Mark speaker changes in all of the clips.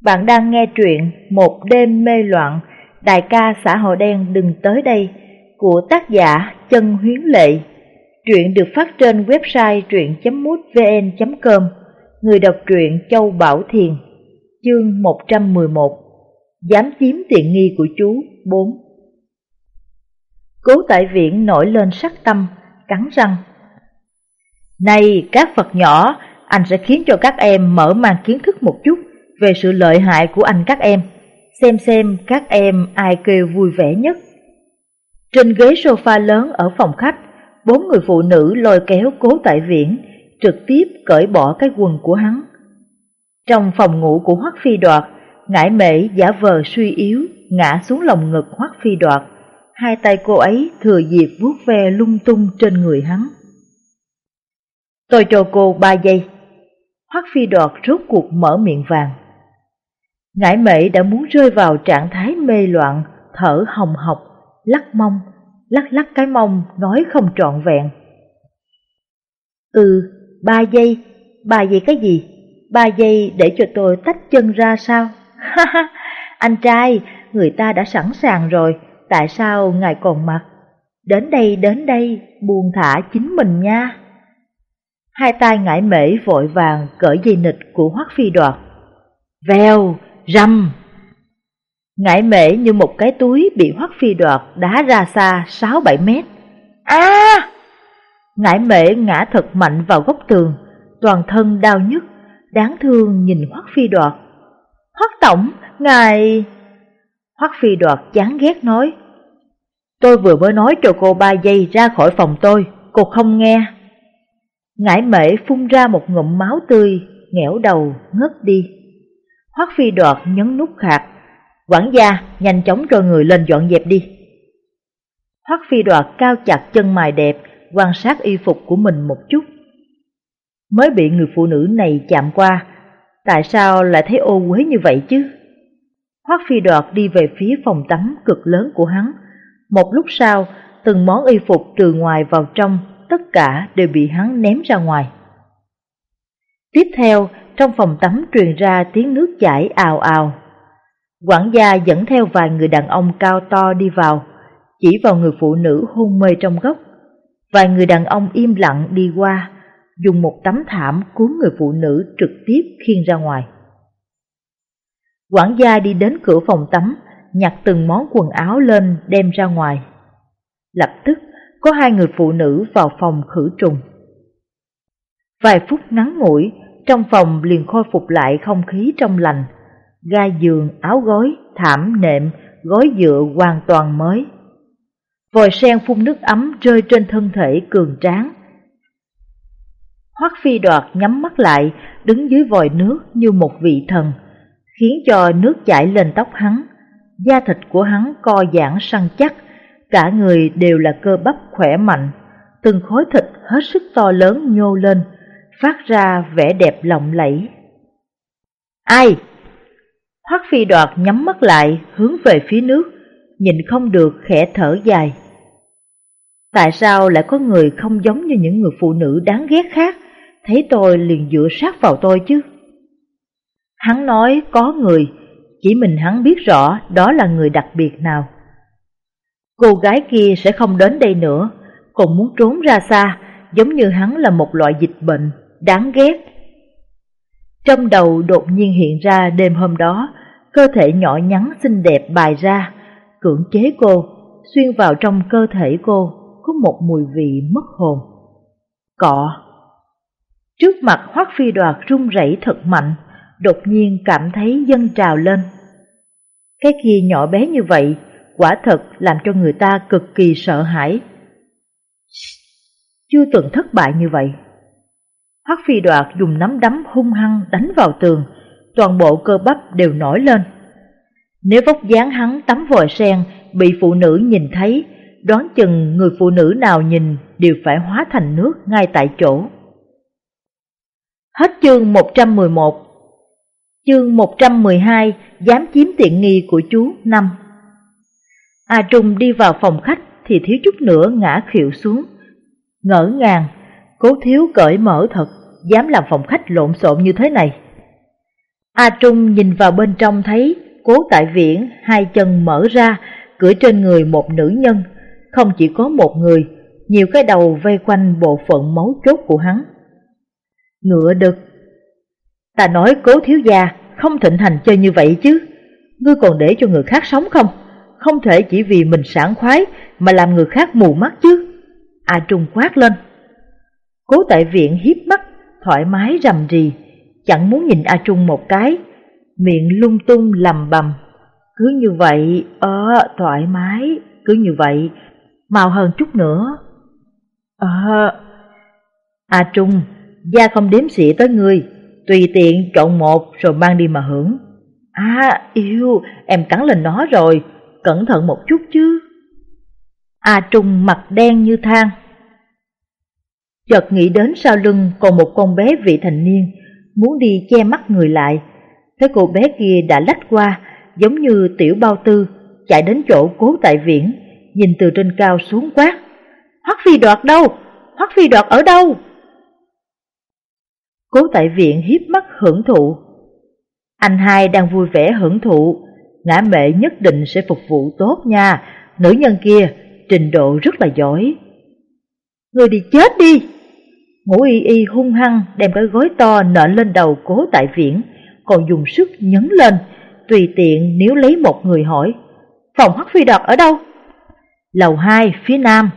Speaker 1: Bạn đang nghe truyện Một đêm mê loạn, đại ca xã hội đen đừng tới đây của tác giả Chân Huyến Lệ. Truyện được phát trên website truyện.mútvn.com, người đọc truyện Châu Bảo Thiền, chương 111, Dám chiếm tiện nghi của chú 4. Cố tại viện nổi lên sắc tâm, cắn răng. Này các Phật nhỏ, anh sẽ khiến cho các em mở mang kiến thức một chút về sự lợi hại của anh các em, xem xem các em ai kêu vui vẻ nhất. Trên ghế sofa lớn ở phòng khách, bốn người phụ nữ lôi kéo cố tại viễn, trực tiếp cởi bỏ cái quần của hắn. Trong phòng ngủ của Hoắc Phi Đoạt, ngải mễ giả vờ suy yếu, ngã xuống lòng ngực Hoắc Phi Đoạt. Hai tay cô ấy thừa dịp vuốt ve lung tung trên người hắn. Tôi cho cô ba giây. Hoắc Phi Đoạt rốt cuộc mở miệng vàng. Ngải mệ đã muốn rơi vào trạng thái mê loạn, thở hồng hộc, lắc mông, lắc lắc cái mông, nói không trọn vẹn. Ừ, ba giây, ba giây cái gì? Ba giây để cho tôi tách chân ra sao? Ha ha, anh trai, người ta đã sẵn sàng rồi, tại sao ngài còn mặc? Đến đây, đến đây, buông thả chính mình nha. Hai tay ngải mễ vội vàng cởi dây nịch của Hoắc Phi Đoạt. Vèo, rầm. Ngải mễ như một cái túi bị hoắc phi đoạt đá ra xa 6-7 mét. a à! Ngải mễ ngã thật mạnh vào góc tường, toàn thân đau nhức, đáng thương nhìn hoắc phi đoạt. Hoắc tổng, ngài... Hoắc phi đoạt chán ghét nói. Tôi vừa mới nói cho cô ba giây ra khỏi phòng tôi, cô không nghe. Ngải mễ phun ra một ngụm máu tươi, nghẽo đầu, ngất đi. Hoắc Phi đoạt nhấn nút khạc. Quản gia, nhanh chóng cho người lên dọn dẹp đi. Hoắc Phi đoạt cao chặt chân mài đẹp, quan sát y phục của mình một chút. Mới bị người phụ nữ này chạm qua, tại sao lại thấy ô uế như vậy chứ? Hoắc Phi đoạt đi về phía phòng tắm cực lớn của hắn. Một lúc sau, từng món y phục từ ngoài vào trong, tất cả đều bị hắn ném ra ngoài. Tiếp theo, trong phòng tắm truyền ra tiếng nước chảy ào ào. Quản gia dẫn theo vài người đàn ông cao to đi vào, chỉ vào người phụ nữ hôn mê trong góc. Vài người đàn ông im lặng đi qua, dùng một tấm thảm cuốn người phụ nữ trực tiếp khiêng ra ngoài. Quản gia đi đến cửa phòng tắm, nhặt từng món quần áo lên đem ra ngoài. Lập tức có hai người phụ nữ vào phòng khử trùng. Vài phút ngắn ngủi, trong phòng liền khôi phục lại không khí trong lành, ga giường, áo gối, thảm, nệm, gối dựa hoàn toàn mới. Vòi sen phun nước ấm rơi trên thân thể cường tráng. Hoắc phi đoạt nhắm mắt lại, đứng dưới vòi nước như một vị thần, khiến cho nước chảy lên tóc hắn, da thịt của hắn co giãn săn chắc, cả người đều là cơ bắp khỏe mạnh, từng khối thịt hết sức to lớn nhô lên, phát ra vẻ đẹp lộng lẫy. Ai? Hoắc phi đoạt nhắm mắt lại hướng về phía nước, nhìn không được khẽ thở dài. Tại sao lại có người không giống như những người phụ nữ đáng ghét khác, thấy tôi liền dựa sát vào tôi chứ? Hắn nói có người, chỉ mình hắn biết rõ đó là người đặc biệt nào. Cô gái kia sẽ không đến đây nữa, còn muốn trốn ra xa, giống như hắn là một loại dịch bệnh đáng ghét. Trong đầu đột nhiên hiện ra đêm hôm đó, cơ thể nhỏ nhắn xinh đẹp bài ra, cưỡng chế cô, xuyên vào trong cơ thể cô có một mùi vị mất hồn. Cọ Trước mặt hoắc phi đoạt run rẩy thật mạnh, đột nhiên cảm thấy dân trào lên. Cái kia nhỏ bé như vậy, quả thật làm cho người ta cực kỳ sợ hãi. Chưa từng thất bại như vậy. Hắc phi đoạt dùng nắm đấm hung hăng đánh vào tường, toàn bộ cơ bắp đều nổi lên. Nếu vóc dáng hắn tắm vòi sen bị phụ nữ nhìn thấy, đoán chừng người phụ nữ nào nhìn đều phải hóa thành nước ngay tại chỗ. Hết chương 111 Chương 112 Dám chiếm tiện nghi của chú năm A Trung đi vào phòng khách thì thiếu chút nữa ngã khịu xuống. Ngỡ ngàng, cố thiếu cởi mở thật, dám làm phòng khách lộn xộn như thế này. A Trung nhìn vào bên trong thấy cố tại viễn hai chân mở ra, cưỡi trên người một nữ nhân, không chỉ có một người, nhiều cái đầu vây quanh bộ phận máu chốt của hắn. Ngựa đực Ta nói cố thiếu gia không thịnh hành chơi như vậy chứ, ngươi còn để cho người khác sống không? Không thể chỉ vì mình sảng khoái mà làm người khác mù mắt chứ. A Trung quát lên. Cố tại viện hiếp mắt, thoải mái rầm rì, chẳng muốn nhìn A Trung một cái, miệng lung tung lầm bầm. Cứ như vậy, ờ, thoải mái, cứ như vậy, mau hơn chút nữa. Ờ, A Trung, gia không đếm xỉa tới ngươi, tùy tiện chọn một rồi mang đi mà hưởng. À, yêu, em cắn lên nó rồi, cẩn thận một chút chứ. A Trung mặt đen như than. Chợt nghĩ đến sau lưng còn một con bé vị thành niên, muốn đi che mắt người lại. Thấy cô bé kia đã lách qua, giống như tiểu bao tư, chạy đến chỗ cố tại viễn, nhìn từ trên cao xuống quát. Hoắc phi đoạt đâu? Hoắc phi đoạt ở đâu? Cố tại viện hiếp mắt hưởng thụ. Anh hai đang vui vẻ hưởng thụ, ngã mẹ nhất định sẽ phục vụ tốt nha, nữ nhân kia trình độ rất là giỏi. Người đi chết đi! Ngũ y y hung hăng đem cái gối to nện lên đầu cố tại viễn, còn dùng sức nhấn lên, tùy tiện nếu lấy một người hỏi. Phòng Hắc phi đọt ở đâu? Lầu hai phía nam.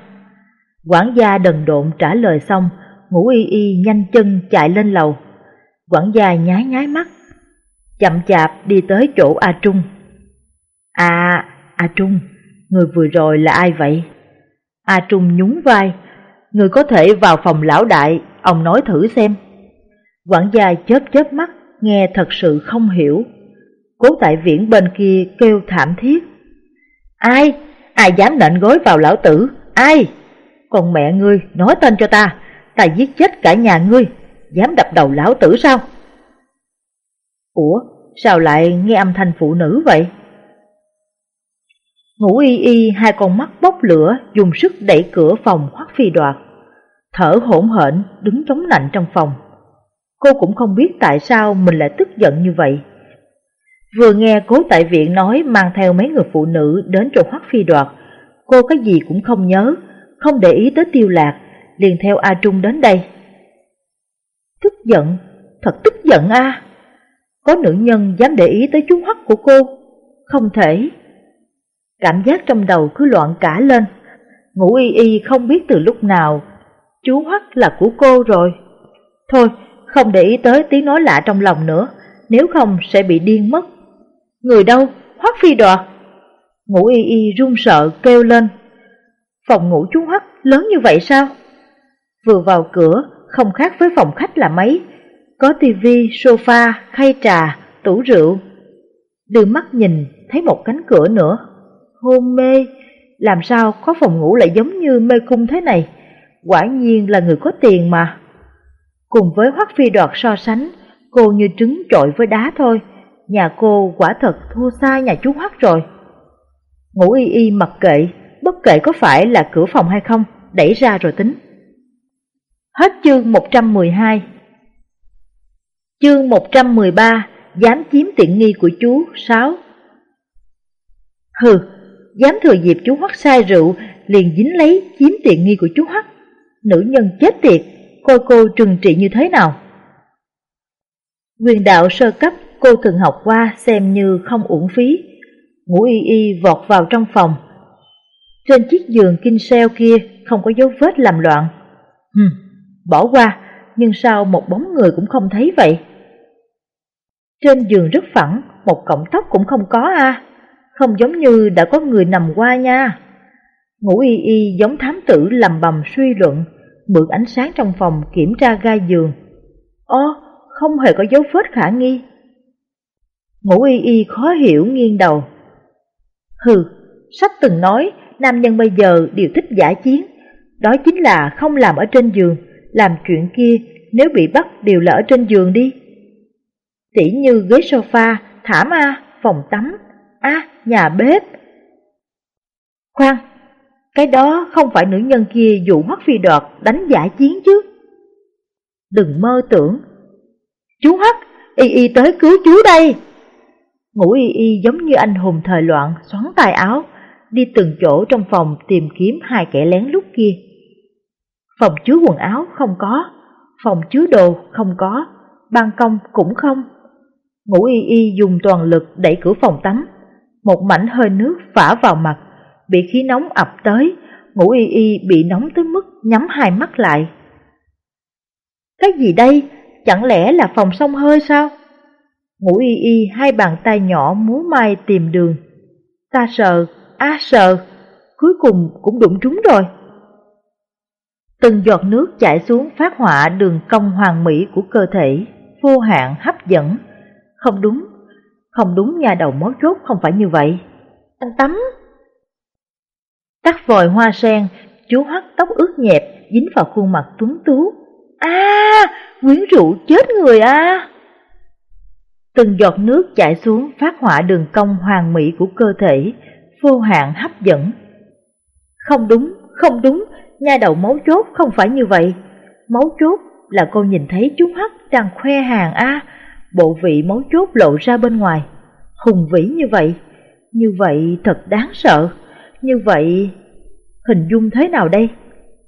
Speaker 1: Quản gia đần độn trả lời xong, ngũ y y nhanh chân chạy lên lầu. Quản gia nhái nhái mắt, chậm chạp đi tới chỗ A Trung. À, A Trung, người vừa rồi là ai vậy? A Trung nhún vai, người có thể vào phòng lão đại, ông nói thử xem. Quản gia chớp chớp mắt, nghe thật sự không hiểu. Cố tại viễn bên kia kêu thảm thiết. Ai? Ai dám nện gối vào lão tử? Ai? Còn mẹ ngươi nói tên cho ta, ta giết chết cả nhà ngươi, dám đập đầu lão tử sao? Ủa, sao lại nghe âm thanh phụ nữ vậy? Ngủ y y hai con mắt bốc lửa dùng sức đẩy cửa phòng hoắc phi đoạt. Thở hỗn hển đứng chống nạnh trong phòng. Cô cũng không biết tại sao mình lại tức giận như vậy. Vừa nghe cố tại viện nói mang theo mấy người phụ nữ đến chỗ hoắc phi đoạt, cô cái gì cũng không nhớ, không để ý tới tiêu lạc, liền theo A Trung đến đây. Tức giận, thật tức giận a. Có nữ nhân dám để ý tới chú hoắc của cô, không thể. Cảm giác trong đầu cứ loạn cả lên, ngủ y y không biết từ lúc nào, chú hoắc là của cô rồi. Thôi, không để ý tới tiếng nói lạ trong lòng nữa, nếu không sẽ bị điên mất. Người đâu? Hoắc phi đoạt. Ngủ y y run sợ kêu lên. Phòng ngủ chú Hoắc lớn như vậy sao? Vừa vào cửa, không khác với phòng khách là mấy. Có tivi, sofa, khay trà, tủ rượu. Đưa mắt nhìn, thấy một cánh cửa nữa. Hôn mê, làm sao có phòng ngủ lại giống như mê cung thế này? Quả nhiên là người có tiền mà. Cùng với Hoắc Phi đoạt so sánh, cô như trứng trội với đá thôi. Nhà cô quả thật thua xa nhà chú Hoắc rồi. Ngủ y y mặc kệ, bất kể có phải là cửa phòng hay không, đẩy ra rồi tính. Hết chương 112 Chương 113 Dám chiếm tiện nghi của chú 6 Hừ, dám thừa dịp chú Hoắc sai rượu liền dính lấy chiếm tiện nghi của chú Hoắc. Nữ nhân chết tiệt, coi cô trừng trị như thế nào? Quyền đạo sơ cấp cô từng học qua xem như không uổng phí. Ngũ y y vọt vào trong phòng. Trên chiếc giường kinh seo kia không có dấu vết làm loạn. Hừm, bỏ qua, nhưng sao một bóng người cũng không thấy vậy? Trên giường rất phẳng, một cọng tóc cũng không có a không giống như đã có người nằm qua nha. Ngũ y y giống thám tử lầm bầm suy luận, mượn ánh sáng trong phòng kiểm tra gai giường. Ồ, không hề có dấu vết khả nghi. Ngũ y y khó hiểu nghiêng đầu. Hừ, sách từng nói nam nhân bây giờ đều thích giả chiến, đó chính là không làm ở trên giường, làm chuyện kia nếu bị bắt đều là ở trên giường đi. Tỉ như ghế sofa, thảm a, phòng tắm, a, nhà bếp. Khoan, cái đó không phải nữ nhân kia dụ hoắc phi đoạt đánh giả chiến chứ. Đừng mơ tưởng. Chú Hắc, y y tới cứu chú đây. Ngũ y y giống như anh hùng thời loạn xoắn tay áo, đi từng chỗ trong phòng tìm kiếm hai kẻ lén lút kia. Phòng chứa quần áo không có, phòng chứa đồ không có, ban công cũng không. Ngũ y y dùng toàn lực đẩy cửa phòng tắm, một mảnh hơi nước phả vào mặt, bị khí nóng ập tới, ngũ y y bị nóng tới mức nhắm hai mắt lại. Cái gì đây? Chẳng lẽ là phòng sông hơi sao? Ngũ y y hai bàn tay nhỏ múa mai tìm đường. Ta sợ, a sợ, cuối cùng cũng đụng trúng rồi. Từng giọt nước chảy xuống phát họa đường cong hoàn mỹ của cơ thể, vô hạn hấp dẫn. Không đúng, không đúng nhà đầu mấu chốt không phải như vậy. Anh tắm. Tắt vòi hoa sen, chú hắt tóc ướt nhẹp, dính vào khuôn mặt tuấn tú. a quyến rũ chết người a Từng giọt nước chảy xuống phát họa đường cong hoàn mỹ của cơ thể, vô hạn hấp dẫn. Không đúng, không đúng, nha đầu máu chốt không phải như vậy. Máu chốt là cô nhìn thấy chú Hắc đang khoe hàng a, bộ vị máu chốt lộ ra bên ngoài. Hùng vĩ như vậy, như vậy thật đáng sợ, như vậy hình dung thế nào đây?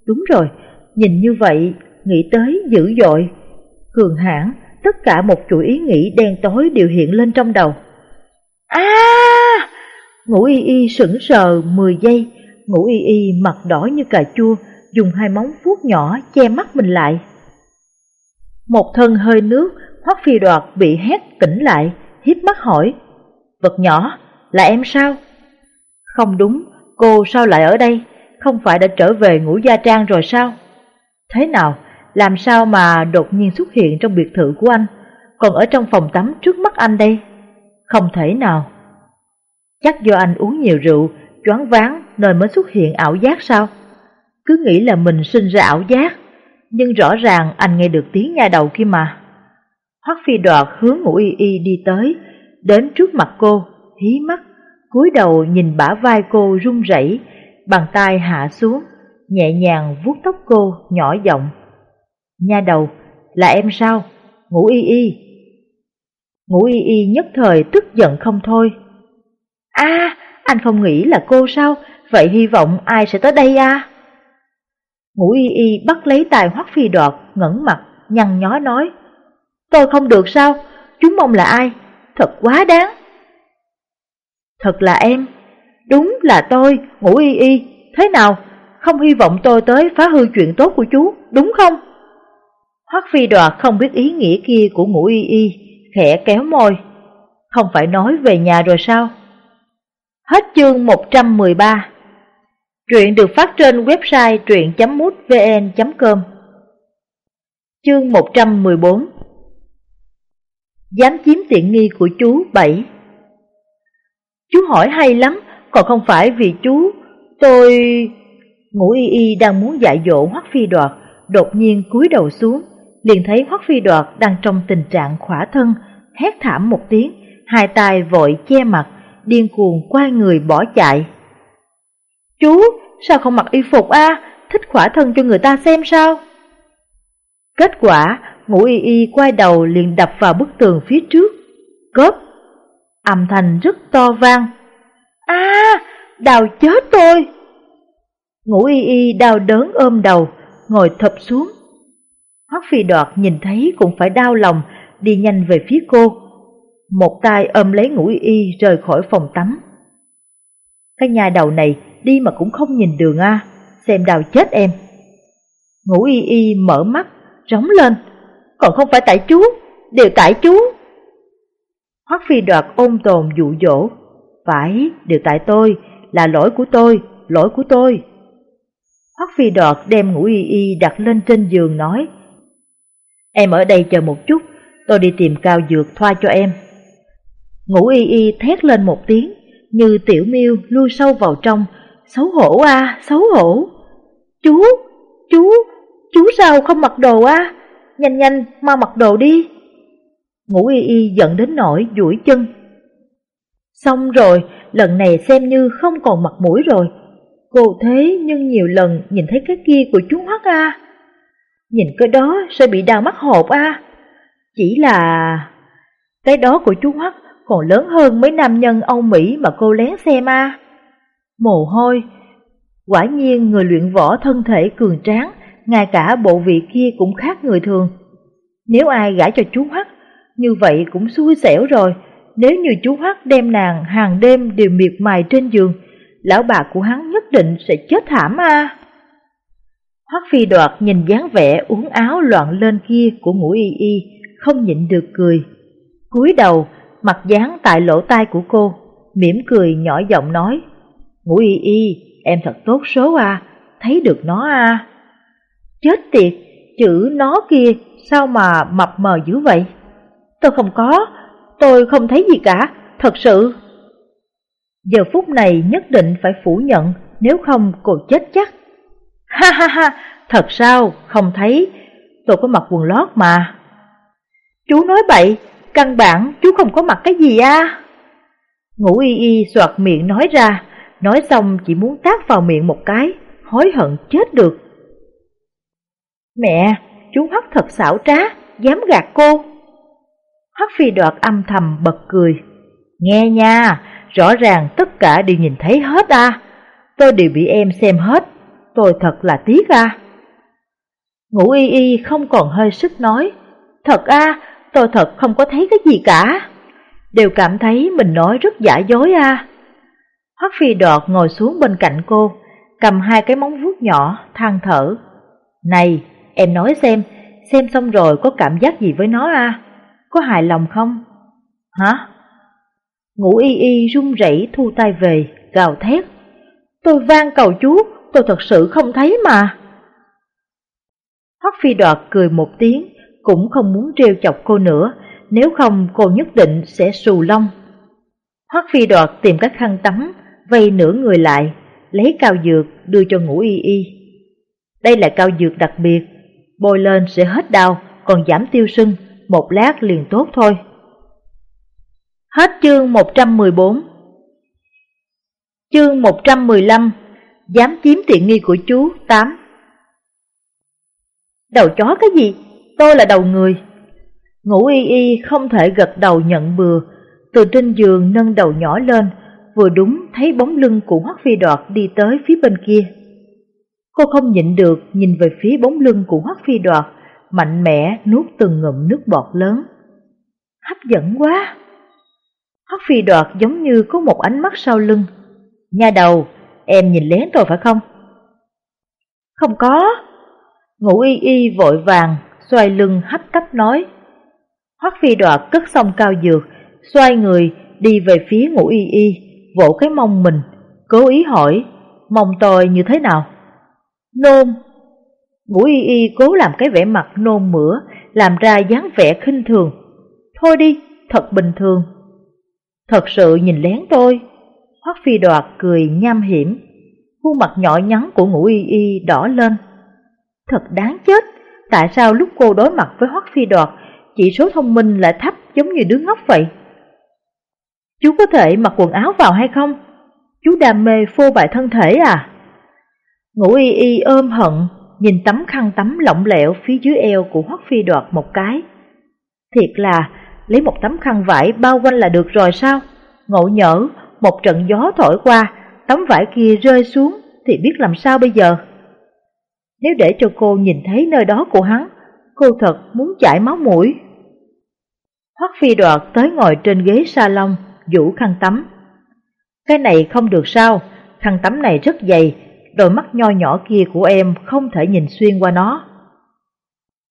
Speaker 1: Đúng rồi, nhìn như vậy, nghĩ tới dữ dội, cường hãn, tất cả một chuỗi ý nghĩ đen tối đều hiện lên trong đầu. A! Ngũ y y sững sờ 10 giây, ngũ y y mặt đỏ như cà chua, dùng hai móng vuốt nhỏ che mắt mình lại. Một thân hơi nước, hoắc phi đoạt bị hét tỉnh lại, hiếp mắt hỏi, vật nhỏ, là em sao? Không đúng, cô sao lại ở đây, không phải đã trở về ngủ gia trang rồi sao? Thế nào, làm sao mà đột nhiên xuất hiện trong biệt thự của anh, còn ở trong phòng tắm trước mắt anh đây? Không thể nào. Chắc do anh uống nhiều rượu, choáng váng nên mới xuất hiện ảo giác sao? Cứ nghĩ là mình sinh ra ảo giác, nhưng rõ ràng anh nghe được tiếng nha đầu kia mà. Hoắc phi đoạt hướng ngũ y y đi tới, đến trước mặt cô, hí mắt, cúi đầu nhìn bả vai cô run rẩy, bàn tay hạ xuống, nhẹ nhàng vuốt tóc cô, nhỏ giọng. Nha đầu, là em sao? Ngũ y y. Ngũ y y nhất thời tức giận không thôi. a anh không nghĩ là cô sao? Vậy hy vọng ai sẽ tới đây à? Ngũ y y bắt lấy tài hoắc phi đoạt, ngẩn mặt, nhăn nhó nói. Tôi không được sao? Chúng mong là ai? Thật quá đáng. Thật là em. Đúng là tôi, ngủ y y. Thế nào? Không hy vọng tôi tới phá hư chuyện tốt của chú, đúng không? Hoắc phi đoạt không biết ý nghĩa kia của ngũ y y, khẽ kéo môi. Không phải nói về nhà rồi sao? Hết chương 113 Truyện được phát trên website truyện.mútvn.com Chương 114 Dám chiếm tiện nghi của chú bảy. Chú hỏi hay lắm, còn không phải vì chú, tôi... Ngũ y y đang muốn dạy dỗ Hoắc Phi Đoạt, đột nhiên cúi đầu xuống, liền thấy Hoắc Phi Đoạt đang trong tình trạng khỏa thân, hét thảm một tiếng, hai tay vội che mặt, điên cuồng quay người bỏ chạy. Chú, sao không mặc y phục a? thích khỏa thân cho người ta xem sao? Kết quả, ngũ y y quay đầu liền đập vào bức tường phía trước. Cớp! Âm thanh rất to vang. a đào chết tôi! Ngũ y y đau đớn ôm đầu, ngồi thập xuống. Hoắc phi đoạt nhìn thấy cũng phải đau lòng, đi nhanh về phía cô. Một tay ôm lấy ngũ y y rời khỏi phòng tắm. Cái nhà đầu này đi mà cũng không nhìn đường a, xem đào chết em. Ngũ y y mở mắt, rống lên, còn không phải tại chú, đều tại chú. Hoắc phi đoạt ôm tồn dụ dỗ, phải, đều tại tôi, là lỗi của tôi, lỗi của tôi. Hoắc phi đoạt đem ngũ y y đặt lên trên giường nói, Em ở đây chờ một chút, tôi đi tìm cao dược thoa cho em. Ngũ y y thét lên một tiếng, như tiểu miêu lui sâu vào trong, xấu hổ à, xấu hổ. Chú, chú, chú sao không mặc đồ à? Nhanh nhanh, mau mặc đồ đi. Ngũ y y giận đến nỗi duỗi chân. Xong rồi, lần này xem như không còn mặt mũi rồi. Cô thế nhưng nhiều lần nhìn thấy cái kia của chú Hoắc à. Nhìn cái đó sẽ bị đau mắt hộp à. Chỉ là... Cái đó của chú Hoắc còn lớn hơn mấy nam nhân Âu Mỹ mà cô lén xem a. Mồ hôi, quả nhiên người luyện võ thân thể cường tráng, ngay cả bộ vị kia cũng khác người thường. Nếu ai gả cho chú hắc như vậy cũng xui xẻo rồi. Nếu như chú hắc đem nàng hàng đêm đều miệt mài trên giường, lão bà của hắn nhất định sẽ chết thảm a. Hoắc Phi Đoạt nhìn dáng vẻ uống áo loạn lên kia của ngũ y y, không nhịn được cười. cúi đầu, mặt dán tại lỗ tai của cô, mỉm cười nhỏ giọng nói, Ngũ y y, em thật tốt số à, thấy được nó à. Chết tiệt, chữ nó kia sao mà mập mờ dữ vậy? Tôi không có, tôi không thấy gì cả, thật sự. Giờ phút này nhất định phải phủ nhận, nếu không cô chết chắc. Ha ha ha, thật sao, không thấy, tôi có mặc quần lót mà. Chú nói bậy, căn bản chú không có mặc cái gì à? Ngũ y y soạt miệng nói ra, nói xong chỉ muốn tác vào miệng một cái, hối hận chết được. Mẹ, chú Hoắc thật xảo trá, dám gạt cô. Hoắc phi đoạt âm thầm bật cười. Nghe nha, rõ ràng tất cả đều nhìn thấy hết à. Tôi đều bị em xem hết, tôi thật là tiếc à. Ngũ y y không còn hơi sức nói. Thật à, tôi thật không có thấy cái gì cả. Đều cảm thấy mình nói rất giả dối à. Hoắc phi đọt ngồi xuống bên cạnh cô, cầm hai cái móng vuốt nhỏ, than thở. Này, em nói xem, xem xong rồi có cảm giác gì với nó à? Có hài lòng không? Hả? Ngũ y y run rẩy thu tay về, gào thét. Tôi van cầu chú, tôi thật sự không thấy mà. Hoắc phi đoạt cười một tiếng, cũng không muốn trêu chọc cô nữa, nếu không cô nhất định sẽ xù lông. Hoắc phi đoạt tìm các khăn tắm, vây nửa người lại, lấy cao dược đưa cho ngũ y y. Đây là cao dược đặc biệt, bôi lên sẽ hết đau, còn giảm tiêu sưng, một lát liền tốt thôi. Hết chương 114 Chương 115 Dám chiếm tiện nghi của chú 8 Đầu chó cái gì? Tôi là đầu người. ngủ y y không thể gật đầu nhận bừa, từ trên giường nâng đầu nhỏ lên, vừa đúng thấy bóng lưng của Hoắc Phi Đoạt đi tới phía bên kia. Cô không nhịn được nhìn về phía bóng lưng của Hoắc Phi Đoạt, mạnh mẽ nuốt từng ngụm nước bọt lớn. Hấp dẫn quá! Hoắc Phi Đoạt giống như có một ánh mắt sau lưng. Nha đầu, em nhìn lén tôi phải không? Không có. Ngũ y y vội vàng, xoay lưng hấp tấp nói. Hoắc Phi Đoạt cất xong cao dược, xoay người đi về phía ngũ y y, vỗ cái mông mình, cố ý hỏi, mông tôi như thế nào? Nôn. Ngũ y y cố làm cái vẻ mặt nôn mửa, làm ra dáng vẻ khinh thường. Thôi đi, thật bình thường. Thật sự nhìn lén tôi. Hoắc phi đoạt cười nham hiểm, khuôn mặt nhỏ nhắn của ngũ y y đỏ lên. Thật đáng chết, tại sao lúc cô đối mặt với Hoắc phi đoạt, chỉ số thông minh lại thấp giống như đứa ngốc vậy? Chú có thể mặc quần áo vào hay không? Chú đam mê phô bại thân thể à? Ngũ y y ôm hận, nhìn tấm khăn tắm lỏng lẻo phía dưới eo của Hoắc Phi đoạt một cái. Thiệt là, lấy một tấm khăn vải bao quanh là được rồi sao? Ngộ nhỡ, một trận gió thổi qua, tấm vải kia rơi xuống thì biết làm sao bây giờ? Nếu để cho cô nhìn thấy nơi đó của hắn, cô thật muốn chảy máu mũi. Hoắc Phi đoạt tới ngồi trên ghế salon, vũ khăn tắm. Cái này không được sao, khăn tắm này rất dày, đôi mắt nho nhỏ kia của em không thể nhìn xuyên qua nó.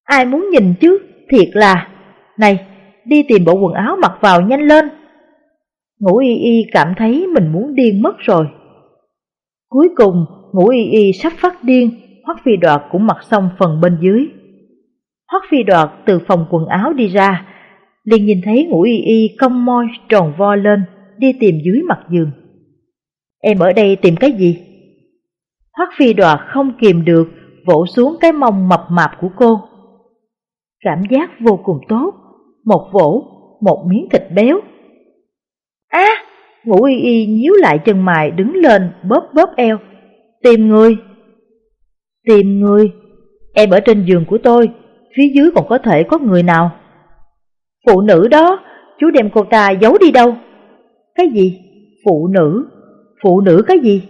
Speaker 1: Ai muốn nhìn chứ, thiệt là... Này, đi tìm bộ quần áo mặc vào nhanh lên. Ngũ y y cảm thấy mình muốn điên mất rồi. Cuối cùng, ngũ y y sắp phát điên, Hoắc Phi Đoạt cũng mặc xong phần bên dưới. Hoắc Phi Đoạt từ phòng quần áo đi ra, liền nhìn thấy ngũ y y cong môi tròn vo lên, đi tìm dưới mặt giường. Em ở đây tìm cái gì? Hoắc phi đọa không kìm được, vỗ xuống cái mông mập mạp của cô. Cảm giác vô cùng tốt, một vỗ, một miếng thịt béo. Á, ngủ y y nhíu lại chân mày đứng lên bóp bóp eo. Tìm người. Tìm người. Em ở trên giường của tôi, phía dưới còn có thể có người nào. Phụ nữ đó, chú đem cô ta giấu đi đâu? Cái gì? Phụ nữ? Phụ nữ cái gì?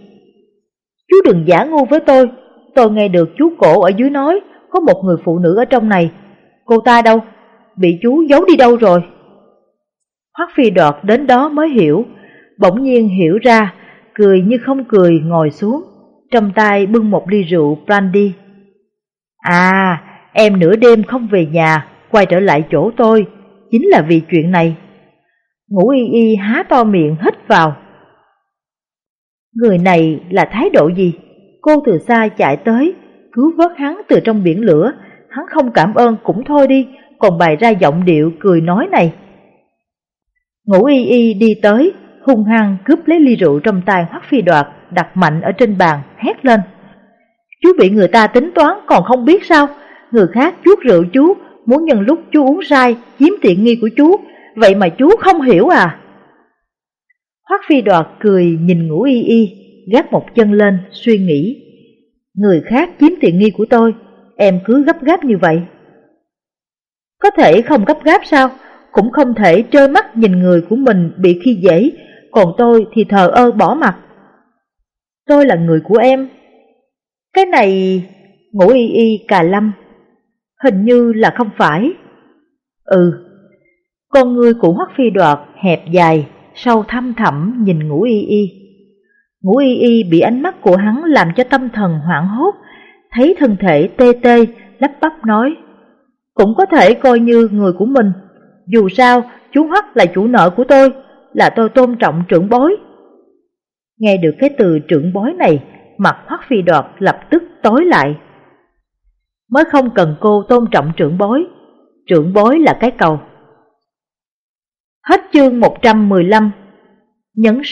Speaker 1: Chú đừng giả ngu với tôi, tôi nghe được chú cổ ở dưới nói có một người phụ nữ ở trong này. Cô ta đâu? Bị chú giấu đi đâu rồi? Hoắc Phi đoạt đến đó mới hiểu, bỗng nhiên hiểu ra, cười như không cười ngồi xuống, trong tay bưng một ly rượu brandy. À, em nửa đêm không về nhà, quay trở lại chỗ tôi, chính là vì chuyện này. Ngũ y y há to miệng hít vào. Người này là thái độ gì? Cô từ xa chạy tới, cứu vớt hắn từ trong biển lửa, hắn không cảm ơn cũng thôi đi, còn bày ra giọng điệu cười nói này. Ngũ y y đi tới, hung hăng cướp lấy ly rượu trong tay Hoắc Phi Đoạt, đặt mạnh ở trên bàn, hét lên. Chú bị người ta tính toán còn không biết sao, người khác chuốt rượu chú, muốn nhân lúc chú uống sai, chiếm tiện nghi của chú, vậy mà chú không hiểu à? Hoắc Phi Đoạt cười nhìn ngũ y y, gác một chân lên, suy nghĩ. Người khác chiếm tiện nghi của tôi, em cứ gấp gáp như vậy. Có thể không gấp gáp sao, cũng không thể trơ mắt nhìn người của mình bị khi dễ, còn tôi thì thờ ơ bỏ mặt. Tôi là người của em. Cái này ngủ y y cà lâm, hình như là không phải. Ừ, con người của Hoắc Phi Đoạt hẹp dài, sâu thăm thẳm nhìn ngũ y y. Ngũ y y bị ánh mắt của hắn làm cho tâm thần hoảng hốt, thấy thân thể tê tê, lắp bắp nói. Cũng có thể coi như người của mình, dù sao chú Hoắc là chủ nợ của tôi, là tôi tôn trọng trưởng bối. Nghe được cái từ trưởng bối này, mặt Hoắc Phi Đoạt lập tức tối lại. Mới không cần cô tôn trọng trưởng bối, trưởng bối là cái cầu. Hết chương 115 Nhấn sức